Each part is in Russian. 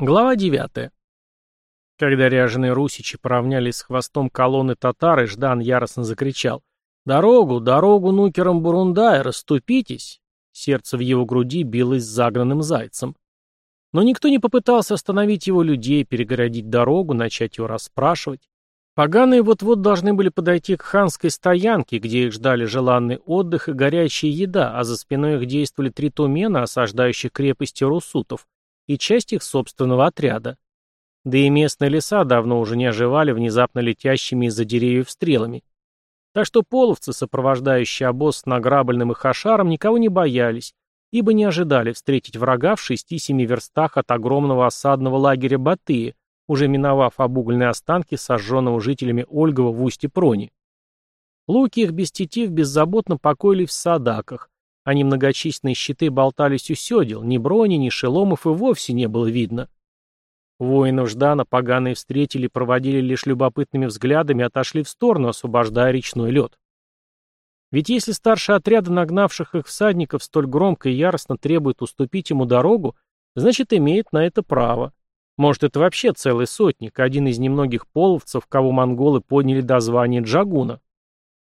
Глава 9. Когда ряженые русичи поравнялись с хвостом колонны татары, Ждан яростно закричал «Дорогу, дорогу нукерам Бурундая, расступитесь!» Сердце в его груди билось загнанным зайцем. Но никто не попытался остановить его людей, перегородить дорогу, начать его расспрашивать. Поганые вот-вот должны были подойти к ханской стоянке, где их ждали желанный отдых и горячая еда, а за спиной их действовали три тумена, осаждающих крепости русутов, и часть их собственного отряда. Да и местные леса давно уже не оживали внезапно летящими из-за деревьев стрелами. Так что половцы, сопровождающие обоз с награбленным и хашаром, никого не боялись, ибо не ожидали встретить врага в шести-семи верстах от огромного осадного лагеря Батыя, уже миновав обугленные останки сожженного жителями Ольгова в устье Прони. Луки их без тетив беззаботно покоились в садаках, а немногочисленные щиты болтались у седел, ни брони, ни шеломов и вовсе не было видно. Воинов Ждана поганые встретили, проводили лишь любопытными взглядами, отошли в сторону, освобождая речной лед. Ведь если старший отряда нагнавших их всадников столь громко и яростно требует уступить ему дорогу, значит имеет на это право. Может, это вообще целый сотник, один из немногих половцев, кого монголы подняли до звания Джагуна.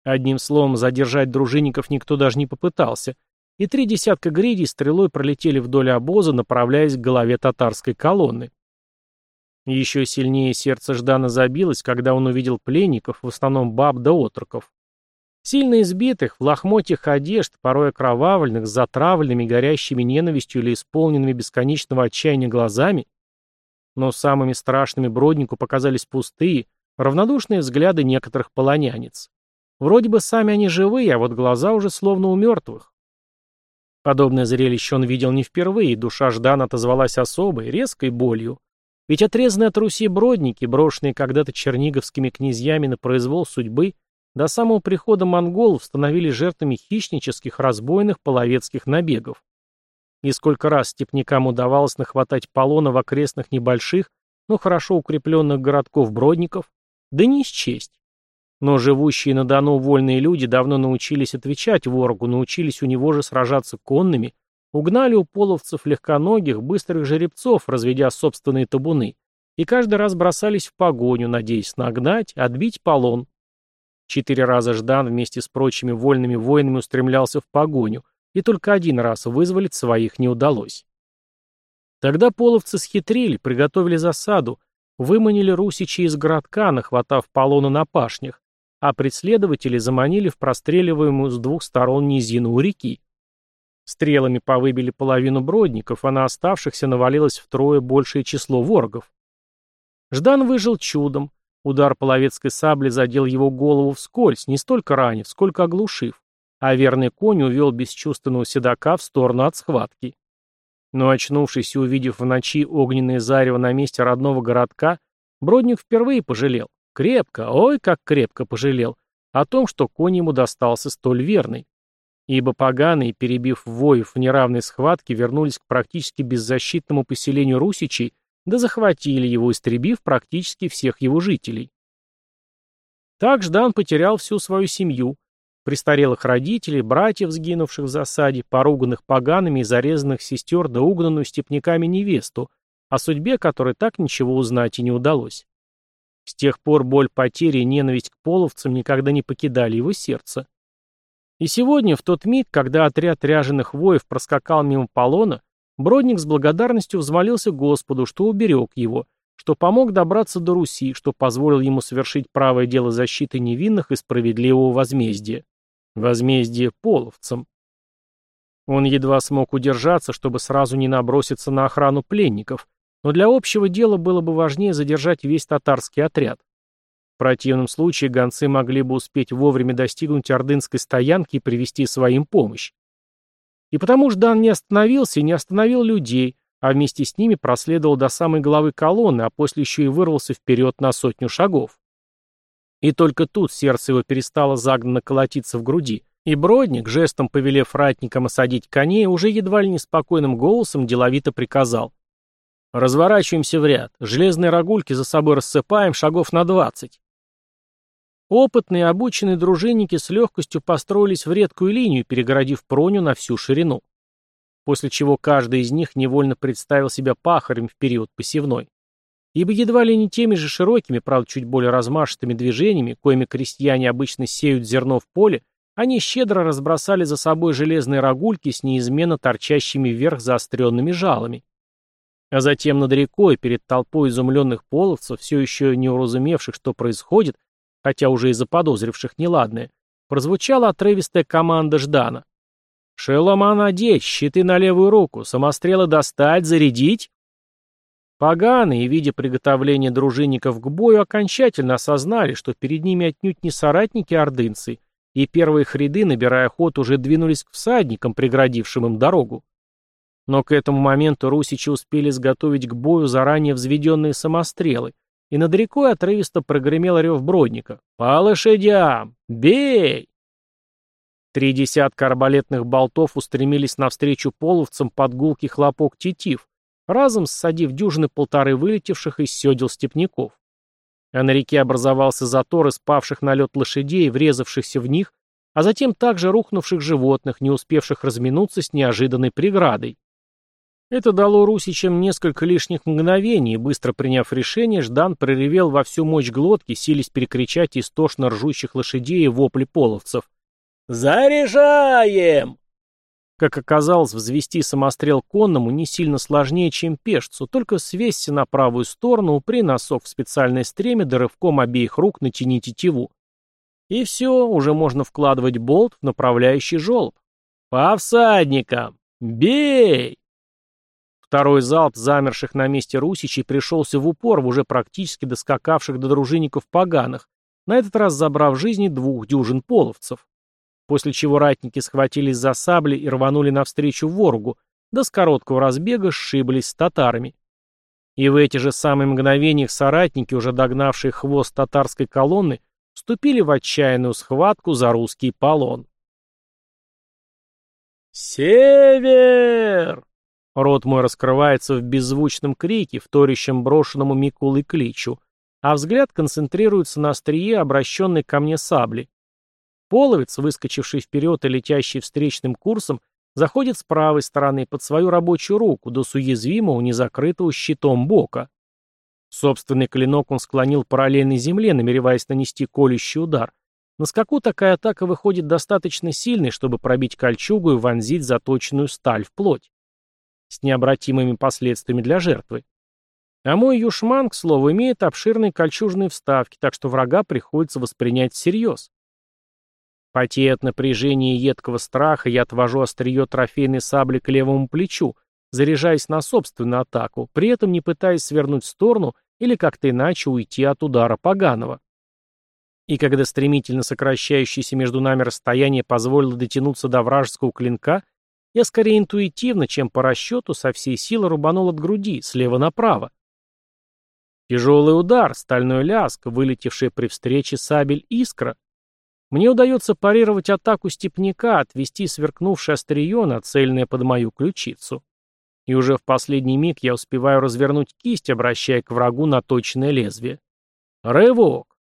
Одним словом, задержать дружинников никто даже не попытался, и три десятка гридей стрелой пролетели вдоль обоза, направляясь к голове татарской колонны. Еще сильнее сердце Ждана забилось, когда он увидел пленников, в основном баб да отроков. Сильно избитых, в лохмотьях одежд, порой окровавленных, с затравленными, горящими ненавистью или исполненными бесконечного отчаяния глазами. Но самыми страшными броднику показались пустые, равнодушные взгляды некоторых полонянец. Вроде бы сами они живые, а вот глаза уже словно у мертвых. Подобное зрелище он видел не впервые, и душа Ждана отозвалась особой, резкой болью. Ведь отрезанные от Руси бродники, брошенные когда-то черниговскими князьями на произвол судьбы, до самого прихода монголов становились жертвами хищнических, разбойных половецких набегов. И сколько раз степнякам удавалось нахватать полона в окрестных небольших, но хорошо укрепленных городков бродников, да не счесть. Но живущие на Дону вольные люди давно научились отвечать ворогу, научились у него же сражаться конными, угнали у половцев легконогих, быстрых жеребцов, разведя собственные табуны, и каждый раз бросались в погоню, надеясь нагнать, отбить полон. Четыре раза Ждан вместе с прочими вольными воинами устремлялся в погоню, и только один раз вызволить своих не удалось. Тогда половцы схитрили, приготовили засаду, выманили русичи из городка, нахватав полона на пашнях, а преследователи заманили в простреливаемую с двух сторон низину у реки. Стрелами повыбили половину бродников, а на оставшихся навалилось втрое большее число ворогов. Ждан выжил чудом. Удар половецкой сабли задел его голову вскользь, не столько ранив, сколько оглушив, а верный конь увел бесчувственного седока в сторону от схватки. Но очнувшись и увидев в ночи огненное зарево на месте родного городка, Бродник впервые пожалел. Крепко, ой, как крепко пожалел о том, что конь ему достался столь верный. Ибо поганые, перебив воев в неравной схватке, вернулись к практически беззащитному поселению русичей, да захватили его, истребив практически всех его жителей. Так Ждан потерял всю свою семью, престарелых родителей, братьев, сгинувших в засаде, поруганных погаными и зарезанных сестер да угнанную степняками невесту, о судьбе которой так ничего узнать и не удалось. С тех пор боль потери и ненависть к половцам никогда не покидали его сердце. И сегодня, в тот миг, когда отряд ряженых воев проскакал мимо полона, Бродник с благодарностью взмолился Господу, что уберег его, что помог добраться до Руси, что позволил ему совершить правое дело защиты невинных и справедливого возмездия. Возмездие половцам. Он едва смог удержаться, чтобы сразу не наброситься на охрану пленников, но для общего дела было бы важнее задержать весь татарский отряд. В противном случае гонцы могли бы успеть вовремя достигнуть ордынской стоянки и привести своим помощь. И потому Ждан не остановился и не остановил людей, а вместе с ними проследовал до самой головы колонны, а после еще и вырвался вперед на сотню шагов. И только тут сердце его перестало загнанно колотиться в груди, и Бродник, жестом повелев ратникам осадить коней, уже едва ли неспокойным голосом деловито приказал. Разворачиваемся в ряд. Железные рогульки за собой рассыпаем шагов на двадцать. Опытные обученные дружинники с легкостью построились в редкую линию, перегородив проню на всю ширину. после чего каждый из них невольно представил себя пахарем в период посевной. Ибо едва ли не теми же широкими, правда чуть более размашистыми движениями, коими крестьяне обычно сеют зерно в поле, они щедро разбросали за собой железные рогульки с неизменно торчащими вверх заостренными жалами. А затем над рекой, перед толпой изумленных половцев, все еще не уразумевших, что происходит, хотя уже и заподозривших неладное, прозвучала отрывистая команда Ждана. «Шелома надеть, щиты на левую руку, самострелы достать, зарядить!» Поганые, видя приготовление дружинников к бою, окончательно осознали, что перед ними отнюдь не соратники-ордынцы, и первые хряды, набирая ход, уже двинулись к всадникам, преградившим им дорогу. Но к этому моменту русичи успели изготовить к бою заранее взведенные самострелы, и над рекой отрывисто прогремел рев Бродника. «По лошадям! Бей!» Три десятка арбалетных болтов устремились навстречу половцам под гулкий хлопок тетив, разом ссадив дюжины полторы вылетевших из седел степняков. А на реке образовался затор из павших на лед лошадей, врезавшихся в них, а затем также рухнувших животных, не успевших разминуться с неожиданной преградой. Это дало русичам несколько лишних мгновений, и, быстро приняв решение, Ждан проревел во всю мощь глотки, сились перекричать истошно ржущих лошадей и вопли половцев. «Заряжаем!» Как оказалось, взвести самострел конному не сильно сложнее, чем пешцу, только свесься на правую сторону, упри носок в специальное стремя, да рывком обеих рук натяни тетиву. И все, уже можно вкладывать болт в направляющий желоб. «По всадникам! Бей!» Второй залп замерших на месте русичей пришелся в упор в уже практически доскакавших до дружинников поганых, на этот раз забрав жизни двух дюжин половцев. После чего ратники схватились за сабли и рванули навстречу ворогу, да с короткого разбега сшиблись с татарами. И в эти же самые мгновения соратники, уже догнавшие хвост татарской колонны, вступили в отчаянную схватку за русский полон. «Север!» Рот мой раскрывается в беззвучном крике, вторящем брошенному Микулой кличу, а взгляд концентрируется на острие, обращенной ко мне сабли. Половец, выскочивший вперед и летящий встречным курсом, заходит с правой стороны под свою рабочую руку, до с уязвимого, незакрытого щитом бока. Собственный клинок он склонил параллельно земле, намереваясь нанести колющий удар. На скаку такая атака выходит достаточно сильной, чтобы пробить кольчугу и вонзить заточенную сталь в плоть с необратимыми последствиями для жертвы. А мой юшман, к слову, имеет обширные кольчужные вставки, так что врага приходится воспринять всерьез. Потея от напряжения и едкого страха, я отвожу острие трофейной сабли к левому плечу, заряжаясь на собственную атаку, при этом не пытаясь свернуть в сторону или как-то иначе уйти от удара поганого. И когда стремительно сокращающееся между нами расстояние позволило дотянуться до вражеского клинка, я скорее интуитивно, чем по расчету, со всей силы рубанул от груди, слева направо. Тяжелый удар, стальной ляск, вылетевший при встрече сабель искра. Мне удается парировать атаку степняка, отвести сверкнувшее острие, нацеленное под мою ключицу. И уже в последний миг я успеваю развернуть кисть, обращая к врагу наточенное лезвие. Рывок!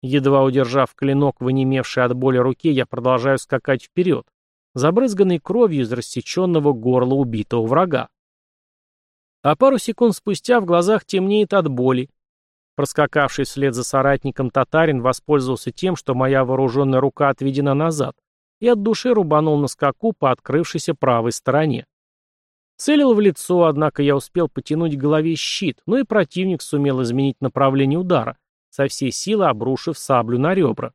Едва удержав клинок в онемевшей от боли руке, я продолжаю скакать вперед забрызганный кровью из рассеченного горла убитого врага. А пару секунд спустя в глазах темнеет от боли. Проскакавший вслед за соратником татарин воспользовался тем, что моя вооруженная рука отведена назад, и от души рубанул на скаку по открывшейся правой стороне. Целил в лицо, однако я успел потянуть к голове щит, но и противник сумел изменить направление удара, со всей силы обрушив саблю на ребра.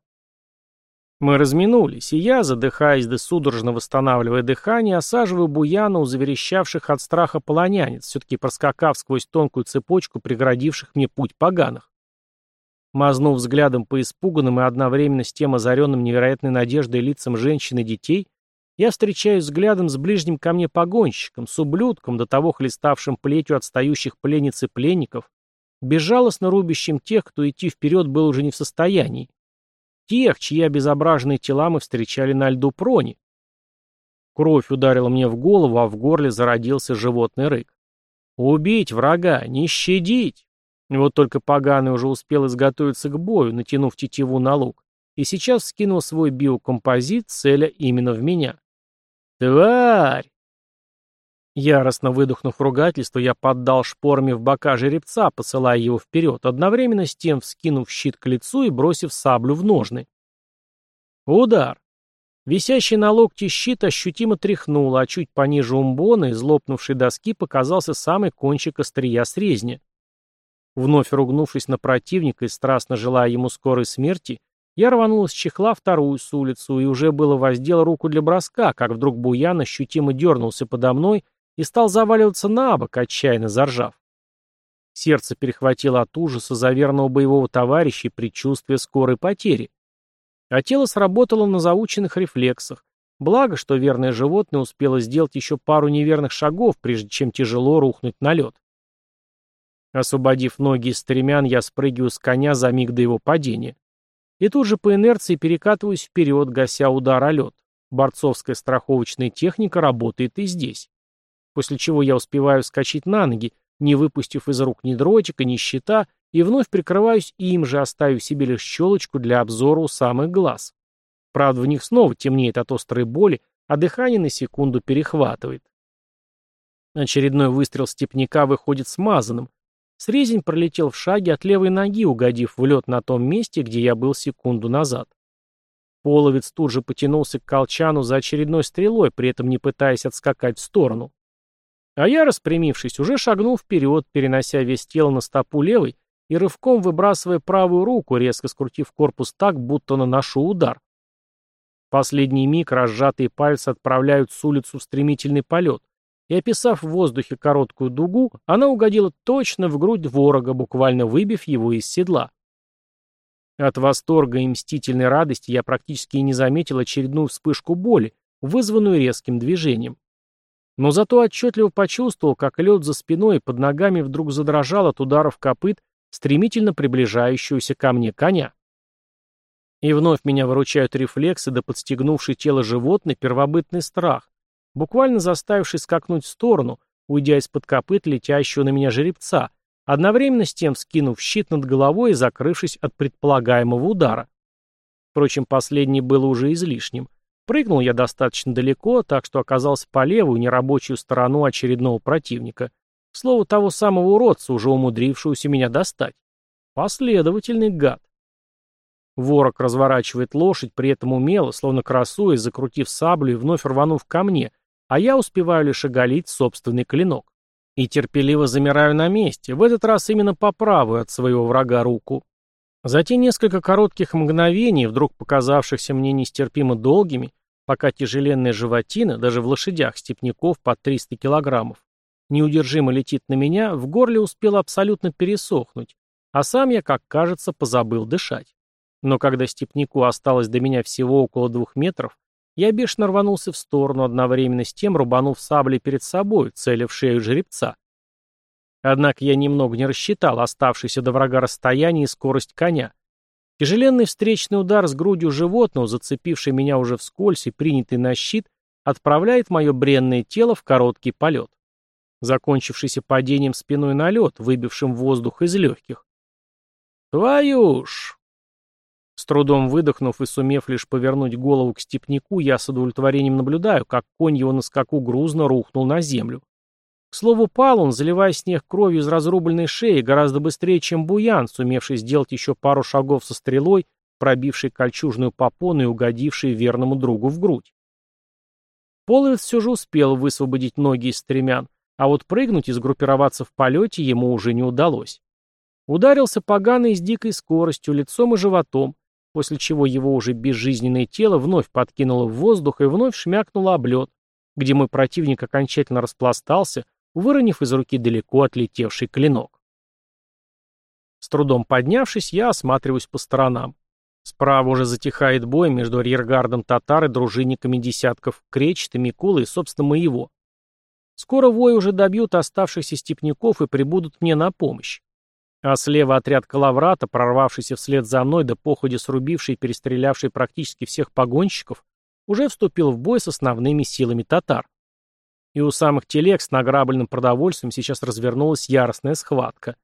Мы разминулись, и я, задыхаясь да судорожно восстанавливая дыхание, осаживаю буяна у заверещавших от страха полонянец, все-таки проскакав сквозь тонкую цепочку преградивших мне путь поганых. Мазнув взглядом по испуганным и одновременно с тем озаренным невероятной надеждой лицам женщин и детей, я встречаюсь взглядом с ближним ко мне погонщиком, с ублюдком, до того хлеставшим плетью отстающих пленниц и пленников, безжалостно рубящим тех, кто идти вперед был уже не в состоянии, Тех, чьи обезображенные тела мы встречали на льду прони. Кровь ударила мне в голову, а в горле зародился животный рык. «Убить врага! Не щадить!» Вот только поганый уже успел изготовиться к бою, натянув тетиву на лук, и сейчас скинул свой биокомпозит, целя именно в меня. «Тварь!» Яростно выдохнув ругательство, я поддал шпорами в бока жеребца, посылая его вперед, одновременно с тем вскинув щит к лицу и бросив саблю в ножны. Удар. Висящий на локте щит ощутимо тряхнул, а чуть пониже умбона из лопнувшей доски показался самый кончик острия срезня. Вновь ругнувшись на противника и страстно желая ему скорой смерти, я рванул из чехла вторую с улицу и уже было воздел руку для броска, как вдруг Буян ощутимо дернулся подо мной и стал заваливаться на бок, отчаянно заржав. Сердце перехватило от ужаса заверного боевого товарища и предчувствия скорой потери. А тело сработало на заученных рефлексах, благо, что верное животное успело сделать еще пару неверных шагов, прежде чем тяжело рухнуть на лед. Освободив ноги из стремян, я спрыгиваю с коня за миг до его падения. И тут же по инерции перекатываюсь вперед, гася удар о лед. Борцовская страховочная техника работает и здесь после чего я успеваю вскочить на ноги, не выпустив из рук ни дротика, ни щита, и вновь прикрываюсь им же, оставив себе лишь щелочку для обзора у самых глаз. Правда, в них снова темнеет от острой боли, а дыхание на секунду перехватывает. Очередной выстрел степняка выходит смазанным. Срезень пролетел в шаге от левой ноги, угодив в лед на том месте, где я был секунду назад. Половец тут же потянулся к колчану за очередной стрелой, при этом не пытаясь отскакать в сторону. А я, распрямившись, уже шагнул вперед, перенося весь тело на стопу левой и рывком выбрасывая правую руку, резко скрутив корпус так, будто наношу удар. Последний миг разжатые пальцы отправляют с улицу в стремительный полет, и, описав в воздухе короткую дугу, она угодила точно в грудь ворога, буквально выбив его из седла. От восторга и мстительной радости я практически и не заметил очередную вспышку боли, вызванную резким движением. Но зато отчетливо почувствовал, как лед за спиной и под ногами вдруг задрожал от ударов копыт стремительно приближающегося ко мне коня. И вновь меня выручают рефлексы да подстегнувший тело животное первобытный страх, буквально заставивший скакнуть в сторону, уйдя из-под копыт летящего на меня жеребца, одновременно с тем скинув щит над головой и закрывшись от предполагаемого удара. Впрочем, последнее было уже излишним. Прыгнул я достаточно далеко, так что оказался по левую, нерабочую сторону очередного противника. К слову, того самого уродца, уже умудрившегося меня достать. Последовательный гад. Ворог разворачивает лошадь, при этом умело, словно красуясь, закрутив саблю и вновь рванув ко мне, а я успеваю лишь оголить собственный клинок. И терпеливо замираю на месте, в этот раз именно по правую от своего врага руку. За те несколько коротких мгновений, вдруг показавшихся мне нестерпимо долгими, пока тяжеленная животина, даже в лошадях степняков под 300 килограммов, неудержимо летит на меня, в горле успел абсолютно пересохнуть, а сам я, как кажется, позабыл дышать. Но когда степняку осталось до меня всего около двух метров, я бешено рванулся в сторону, одновременно с тем рубанув саблей перед собой, целя шею жеребца. Однако я немного не рассчитал оставшееся до врага расстояние и скорость коня, Тяжеленный встречный удар с грудью животного, зацепивший меня уже вскользь и принятый на щит, отправляет мое бренное тело в короткий полет, закончившийся падением спиной на лед, выбившим воздух из легких. «Твою ж!» С трудом выдохнув и сумев лишь повернуть голову к степняку, я с удовлетворением наблюдаю, как конь его на скаку грузно рухнул на землю. К слову, пал он, заливая снег кровью из разрубленной шеи, гораздо быстрее, чем Буян, сумевший сделать еще пару шагов со стрелой, пробивший кольчужную попону и угодивший верному другу в грудь. Половец все же успел высвободить ноги из стремян, а вот прыгнуть и сгруппироваться в полете ему уже не удалось. Ударился поганый с дикой скоростью, лицом и животом, после чего его уже безжизненное тело вновь подкинуло в воздух и вновь шмякнуло об лед, где мой противник окончательно распластался, выронив из руки далеко отлетевший клинок. С трудом поднявшись, я осматриваюсь по сторонам. Справа уже затихает бой между арьергардом татар и дружинниками десятков Кречета, Микулы и, собственно, моего. Скоро вои уже добьют оставшихся степняков и прибудут мне на помощь. А слева отряд Калаврата, прорвавшийся вслед за мной, да походе срубивший и перестрелявший практически всех погонщиков, уже вступил в бой с основными силами татар. И у самых телег с награбленным продовольствием сейчас развернулась яростная схватка.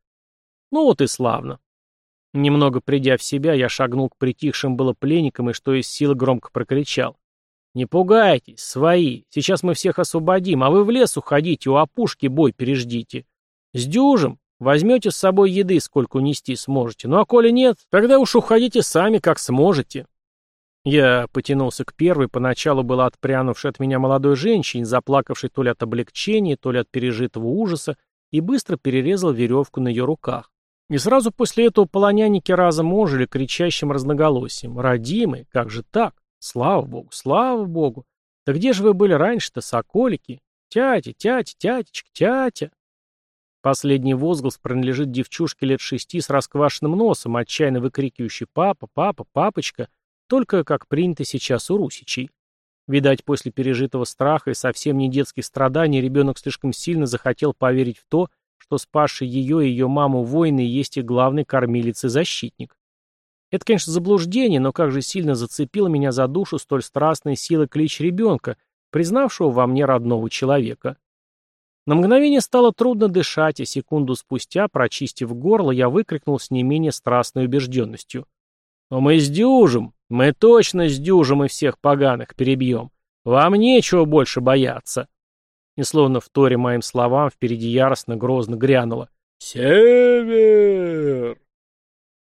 Ну вот и славно. Немного придя в себя, я шагнул к притихшим было пленникам и что из силы громко прокричал. «Не пугайтесь, свои. Сейчас мы всех освободим, а вы в лес уходите, у опушки бой переждите. С дюжем. Возьмете с собой еды, сколько унести сможете. Ну а коли нет, тогда уж уходите сами, как сможете». Я потянулся к первой, поначалу была отпрянувшей от меня молодой женщине, заплакавшей то ли от облегчения, то ли от пережитого ужаса, и быстро перерезал веревку на ее руках. И сразу после этого полоняники разом ожили кричащим разноголосием. «Родимый, как же так? Слава богу, слава богу! Да где же вы были раньше-то, соколики? Тятя, тятя, тятечка, тятя!» Последний возглас принадлежит девчушке лет шести с расквашенным носом, отчаянно выкрикивающей «папа, папа, папочка», только как принято сейчас у русичей. Видать, после пережитого страха и совсем не детских страданий ребенок слишком сильно захотел поверить в то, что спасший ее и ее маму воины есть их главный кормилец и защитник. Это, конечно, заблуждение, но как же сильно зацепила меня за душу столь страстная сила клич ребенка, признавшего во мне родного человека. На мгновение стало трудно дышать, и секунду спустя, прочистив горло, я выкрикнул с не менее страстной убежденностью. «Но мы сдюжим! Мы точно сдюжим и всех поганых перебьем! Вам нечего больше бояться!» И словно в торе моим словам впереди яростно грозно грянуло. «Север!»